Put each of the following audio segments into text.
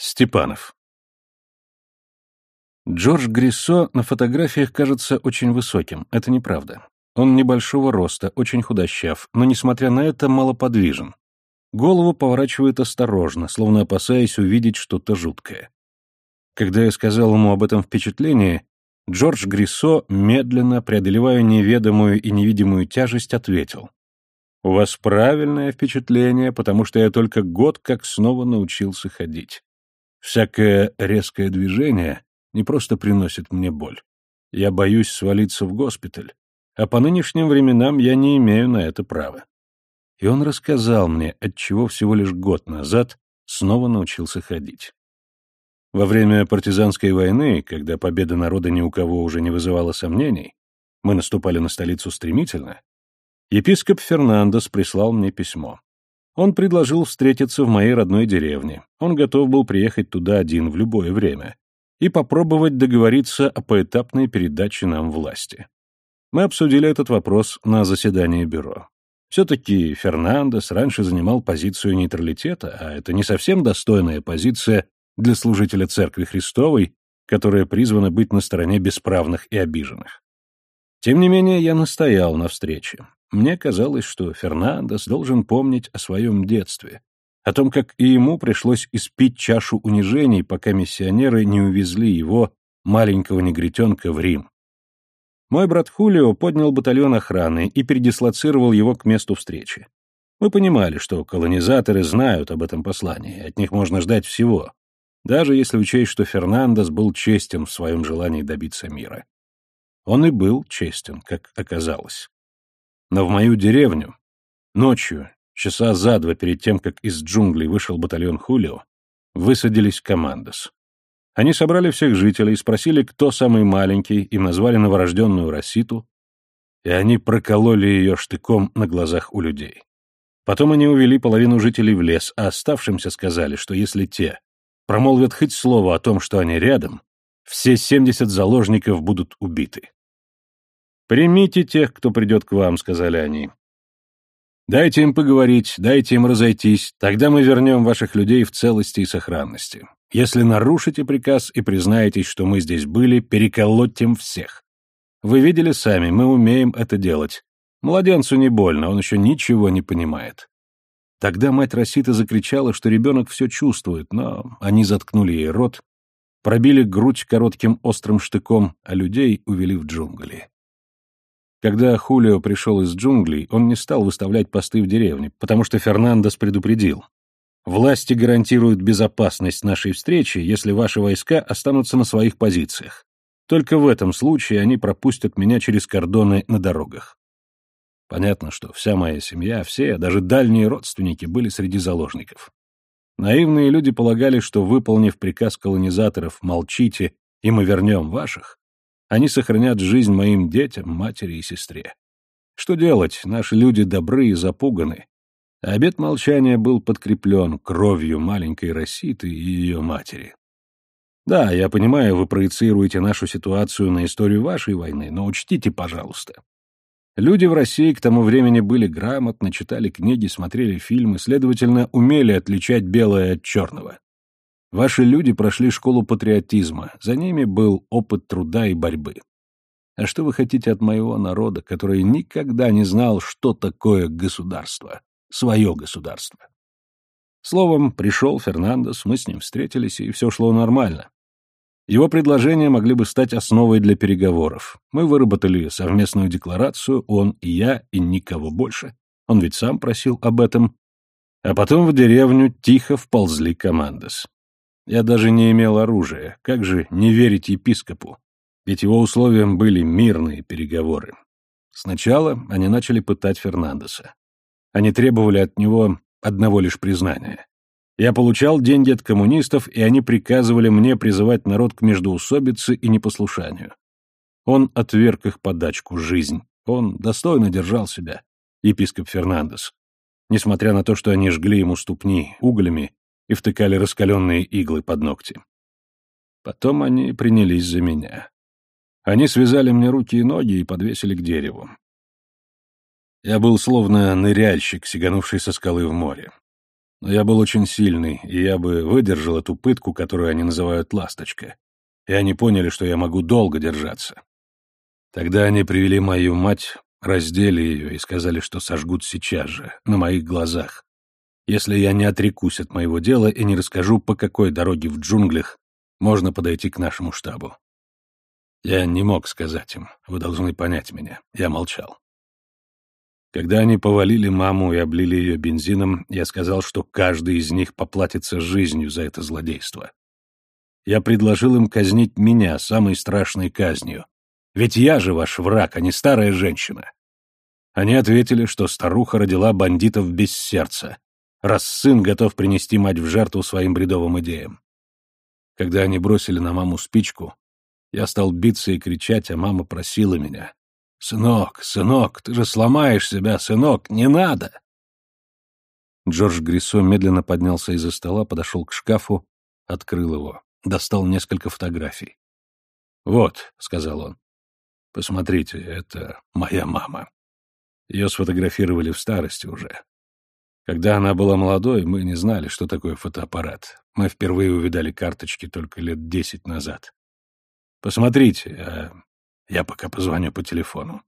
Степанов. Джордж Гриссо на фотографиях кажется очень высоким. Это неправда. Он небольшого роста, очень худощав, но, несмотря на это, малоподвижен. Голову поворачивает осторожно, словно опасаясь увидеть что-то жуткое. Когда я сказал ему об этом впечатлении, Джордж Гриссо, медленно, преодолевая неведомую и невидимую тяжесть, ответил. «У вас правильное впечатление, потому что я только год как снова научился ходить. Всякое резкое движение не просто приносит мне боль. Я боюсь свалиться в госпиталь, а по нынешним временам я не имею на это права. И он рассказал мне, отчего всего лишь год назад снова научился ходить. Во время партизанской войны, когда победа народа ни у кого уже не вызывала сомнений, мы наступали на столицу стремительно, епископ Фернандес прислал мне письмо. Он предложил встретиться в моей родной деревне. Он готов был приехать туда один в любое время и попробовать договориться о поэтапной передаче нам власти. Мы обсудили этот вопрос на заседании бюро. Все-таки Фернандес раньше занимал позицию нейтралитета, а это не совсем достойная позиция для служителя Церкви Христовой, которая призвана быть на стороне бесправных и обиженных. Тем не менее, я настоял на встрече. Мне казалось, что Фернандес должен помнить о своем детстве, о том, как и ему пришлось испить чашу унижений, пока миссионеры не увезли его, маленького негритенка, в Рим. Мой брат Хулио поднял батальон охраны и передислоцировал его к месту встречи. Мы понимали, что колонизаторы знают об этом послании, от них можно ждать всего, даже если учесть, что Фернандес был честен в своем желании добиться мира. Он и был честен, как оказалось. Но в мою деревню, ночью, часа за два перед тем, как из джунглей вышел батальон Хулио, высадились командос. Они собрали всех жителей, спросили, кто самый маленький, им назвали новорожденную Роситу, и они прокололи ее штыком на глазах у людей. Потом они увели половину жителей в лес, а оставшимся сказали, что если те промолвят хоть слово о том, что они рядом, все семьдесят заложников будут убиты. «Примите тех, кто придет к вам», — сказали они. «Дайте им поговорить, дайте им разойтись, тогда мы вернем ваших людей в целости и сохранности. Если нарушите приказ и признаетесь, что мы здесь были, переколоть им всех. Вы видели сами, мы умеем это делать. Младенцу не больно, он еще ничего не понимает». Тогда мать Росита закричала, что ребенок все чувствует, но они заткнули ей рот, пробили грудь коротким острым штыком, а людей увели в джунгли. Когда Хулио пришел из джунглей, он не стал выставлять посты в деревне, потому что Фернандес предупредил. Власти гарантируют безопасность нашей встречи, если ваши войска останутся на своих позициях. Только в этом случае они пропустят меня через кордоны на дорогах. Понятно, что вся моя семья, все, даже дальние родственники были среди заложников. Наивные люди полагали, что, выполнив приказ колонизаторов «молчите, и мы вернем ваших», они сохранят жизнь моим детям, матери и сестре. Что делать? Наши люди добры и запуганы. Обет молчания был подкреплен кровью маленькой Роситы и ее матери. Да, я понимаю, вы проецируете нашу ситуацию на историю вашей войны, но учтите, пожалуйста. Люди в России к тому времени были грамотны, читали книги, смотрели фильмы, следовательно, умели отличать белое от черного. Ваши люди прошли школу патриотизма, за ними был опыт труда и борьбы. А что вы хотите от моего народа, который никогда не знал, что такое государство, свое государство? Словом, пришел Фернандес, мы с ним встретились, и все шло нормально. Его предложения могли бы стать основой для переговоров. Мы выработали совместную декларацию, он и я, и никого больше. Он ведь сам просил об этом. А потом в деревню тихо вползли командос. Я даже не имел оружия. Как же не верить епископу? Ведь его условием были мирные переговоры. Сначала они начали пытать Фернандеса. Они требовали от него одного лишь признания. Я получал деньги от коммунистов, и они приказывали мне призывать народ к междоусобице и непослушанию. Он отверг их подачку «Жизнь». Он достойно держал себя, епископ Фернандес. Несмотря на то, что они жгли ему ступни углями и втыкали раскаленные иглы под ногти. Потом они принялись за меня. Они связали мне руки и ноги и подвесили к дереву. Я был словно ныряльщик, сиганувший со скалы в море. Но я был очень сильный, и я бы выдержал эту пытку, которую они называют «ласточка». И они поняли, что я могу долго держаться. Тогда они привели мою мать, раздели ее и сказали, что сожгут сейчас же, на моих глазах, если я не отрекусь от моего дела и не расскажу, по какой дороге в джунглях можно подойти к нашему штабу. Я не мог сказать им, вы должны понять меня, я молчал. Когда они повалили маму и облили ее бензином, я сказал, что каждый из них поплатится жизнью за это злодейство. Я предложил им казнить меня самой страшной казнью. Ведь я же ваш враг, а не старая женщина. Они ответили, что старуха родила бандитов без сердца, раз сын готов принести мать в жертву своим бредовым идеям. Когда они бросили на маму спичку, я стал биться и кричать, а мама просила меня. «Сынок, сынок, ты же сломаешь себя, сынок, не надо!» Джордж Грисо медленно поднялся из-за стола, подошел к шкафу, открыл его, достал несколько фотографий. «Вот», — сказал он, — «посмотрите, это моя мама. Ее сфотографировали в старости уже. Когда она была молодой, мы не знали, что такое фотоаппарат. Мы впервые увидали карточки только лет десять назад. Посмотрите, а я пока позвоню по телефону.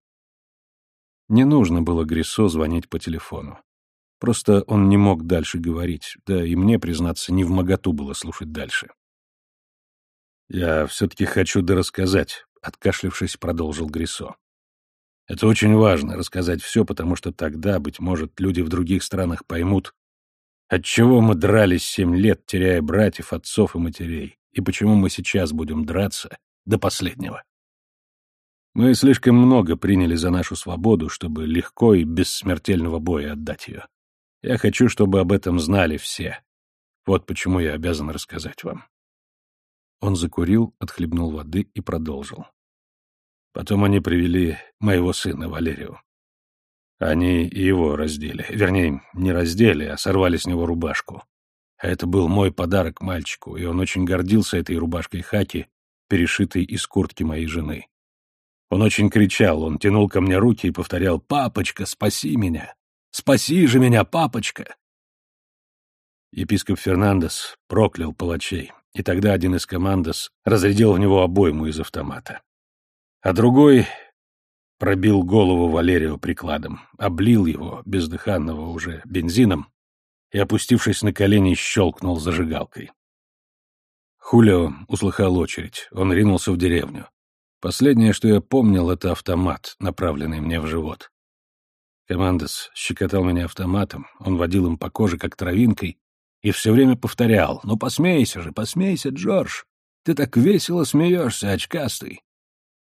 Не нужно было Грисо звонить по телефону. Просто он не мог дальше говорить, да и мне, признаться, не в моготу было слушать дальше. «Я все-таки хочу дорассказать», — откашлившись, продолжил Грисо. «Это очень важно, рассказать все, потому что тогда, быть может, люди в других странах поймут, отчего мы дрались семь лет, теряя братьев, отцов и матерей, и почему мы сейчас будем драться до последнего. Мы слишком много приняли за нашу свободу, чтобы легко и без смертельного боя отдать ее. Я хочу, чтобы об этом знали все. Вот почему я обязан рассказать вам. Он закурил, отхлебнул воды и продолжил. Потом они привели моего сына Валерию. Они и его раздели. Вернее, не раздели, а сорвали с него рубашку. Это был мой подарок мальчику, и он очень гордился этой рубашкой хаки, перешитой из куртки моей жены. Он очень кричал, он тянул ко мне руки и повторял «Папочка, спаси меня! Спаси же меня, папочка!» Епископ Фернандес проклял палачей, и тогда один из командос разрядил в него обойму из автомата. А другой пробил голову Валерию прикладом, облил его, бездыханного уже, бензином и, опустившись на колени, щелкнул зажигалкой. Хулио услыхал очередь, он ринулся в деревню. Последнее, что я помнил, это автомат, направленный мне в живот. Командос щекотал меня автоматом, он водил им по коже, как травинкой, и все время повторял «Ну посмейся же, посмейся, Джордж! Ты так весело смеешься, очкастый!»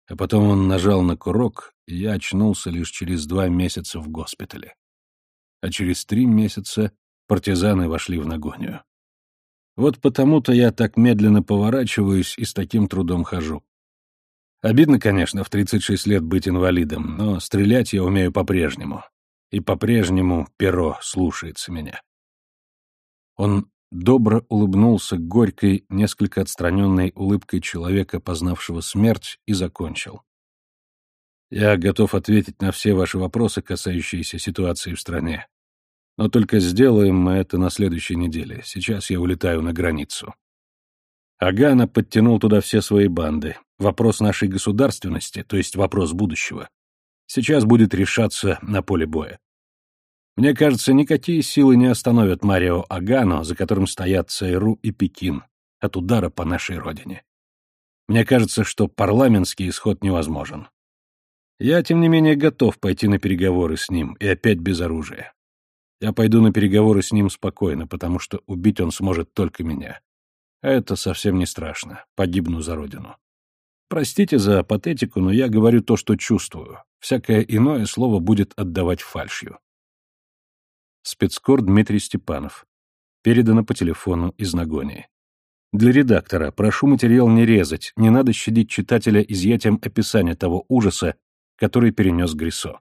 А потом он нажал на курок, и я очнулся лишь через два месяца в госпитале. А через три месяца партизаны вошли в нагонию. Вот потому-то я так медленно поворачиваюсь и с таким трудом хожу. Обидно, конечно, в 36 лет быть инвалидом, но стрелять я умею по-прежнему. И по-прежнему перо слушается меня. Он добро улыбнулся горькой, несколько отстраненной улыбкой человека, познавшего смерть, и закончил. Я готов ответить на все ваши вопросы, касающиеся ситуации в стране. Но только сделаем мы это на следующей неделе. Сейчас я улетаю на границу. Агана подтянул туда все свои банды. Вопрос нашей государственности, то есть вопрос будущего, сейчас будет решаться на поле боя. Мне кажется, никакие силы не остановят Марио Агано, за которым стоят ЦРУ и Пекин, от удара по нашей родине. Мне кажется, что парламентский исход невозможен. Я, тем не менее, готов пойти на переговоры с ним, и опять без оружия. Я пойду на переговоры с ним спокойно, потому что убить он сможет только меня. А это совсем не страшно. Погибну за родину. Простите за патетику, но я говорю то, что чувствую. Всякое иное слово будет отдавать фальшью. Спецкор Дмитрий Степанов. Передано по телефону из Нагонии. Для редактора прошу материал не резать, не надо щадить читателя изъятием описания того ужаса, который перенес Грисо.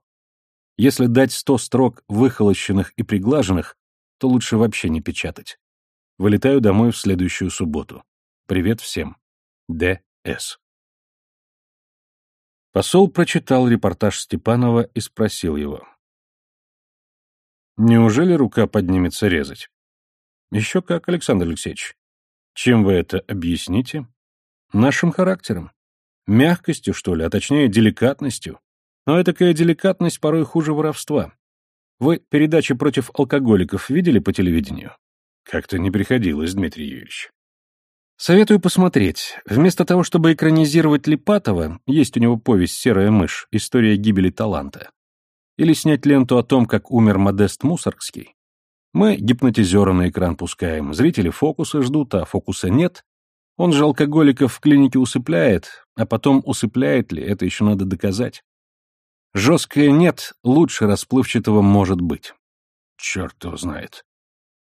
Если дать сто строк выхолощенных и приглаженных, то лучше вообще не печатать. Вылетаю домой в следующую субботу. Привет всем. Д.С. Посол прочитал репортаж Степанова и спросил его. «Неужели рука поднимется резать?» Еще как, Александр Алексеевич. Чем вы это объясните? Нашим характером. Мягкостью, что ли, а точнее деликатностью. Но такая деликатность порой хуже воровства. Вы передачи против алкоголиков видели по телевидению? Как-то не приходилось, Дмитрий Юрьевич. Советую посмотреть. Вместо того, чтобы экранизировать Липатова, есть у него повесть «Серая мышь. История гибели таланта». Или снять ленту о том, как умер Модест Мусоргский. Мы гипнотизера на экран пускаем, зрители фокуса ждут, а фокуса нет. Он же алкоголиков в клинике усыпляет, а потом усыпляет ли, это еще надо доказать. Жесткое «нет» лучше расплывчатого может быть. Черт его знает.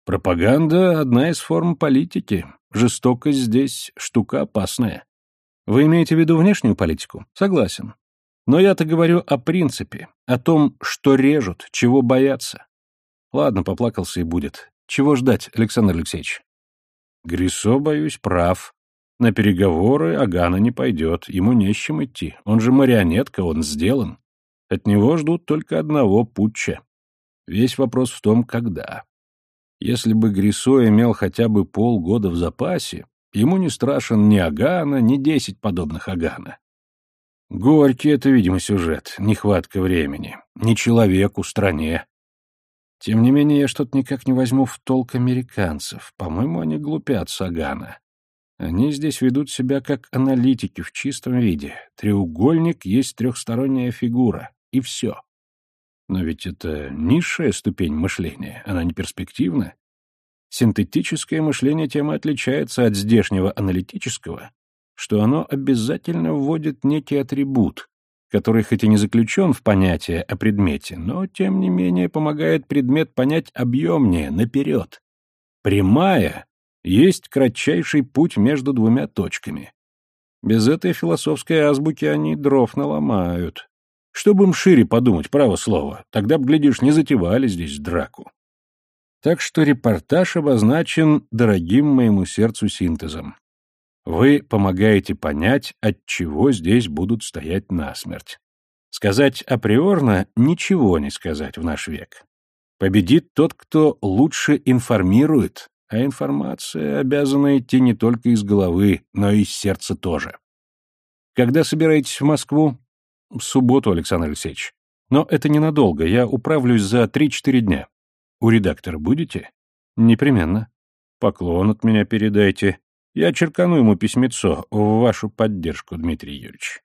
Пропаганда — одна из форм политики. Жестокость здесь — штука опасная. Вы имеете в виду внешнюю политику? Согласен. Но я-то говорю о принципе, о том, что режут, чего боятся. Ладно, поплакался и будет. Чего ждать, Александр Алексеевич? Грисо, боюсь, прав. На переговоры Агана не пойдет, ему не с чем идти. Он же марионетка, он сделан. От него ждут только одного путча. Весь вопрос в том, когда. Если бы Грисо имел хотя бы полгода в запасе, ему не страшен ни Агана, ни десять подобных Агана. Горький это, видимо, сюжет, нехватка времени. Не человеку, стране. Тем не менее, я что-то никак не возьму в толк американцев. По-моему, они глупят Сагана. Они здесь ведут себя как аналитики в чистом виде. Треугольник есть трехсторонняя фигура. И все. Но ведь это низшая ступень мышления, она не перспективна. Синтетическое мышление тем отличается от здешнего аналитического, что оно обязательно вводит некий атрибут, который хоть и не заключен в понятие о предмете, но, тем не менее, помогает предмет понять объемнее, наперед. Прямая есть кратчайший путь между двумя точками. Без этой философской азбуки они дров наломают. Чтобы им шире подумать, право слово, тогда б, глядишь, не затевали здесь драку. Так что репортаж обозначен дорогим моему сердцу синтезом. Вы помогаете понять, от чего здесь будут стоять насмерть. Сказать априорно — ничего не сказать в наш век. Победит тот, кто лучше информирует, а информация обязана идти не только из головы, но и из сердца тоже. Когда собираетесь в Москву? В субботу, Александр Алексеевич. Но это ненадолго, я управлюсь за три-четыре дня. У редактора будете? Непременно. Поклон от меня передайте. Я черкану ему письмецо в вашу поддержку, Дмитрий Юрьевич.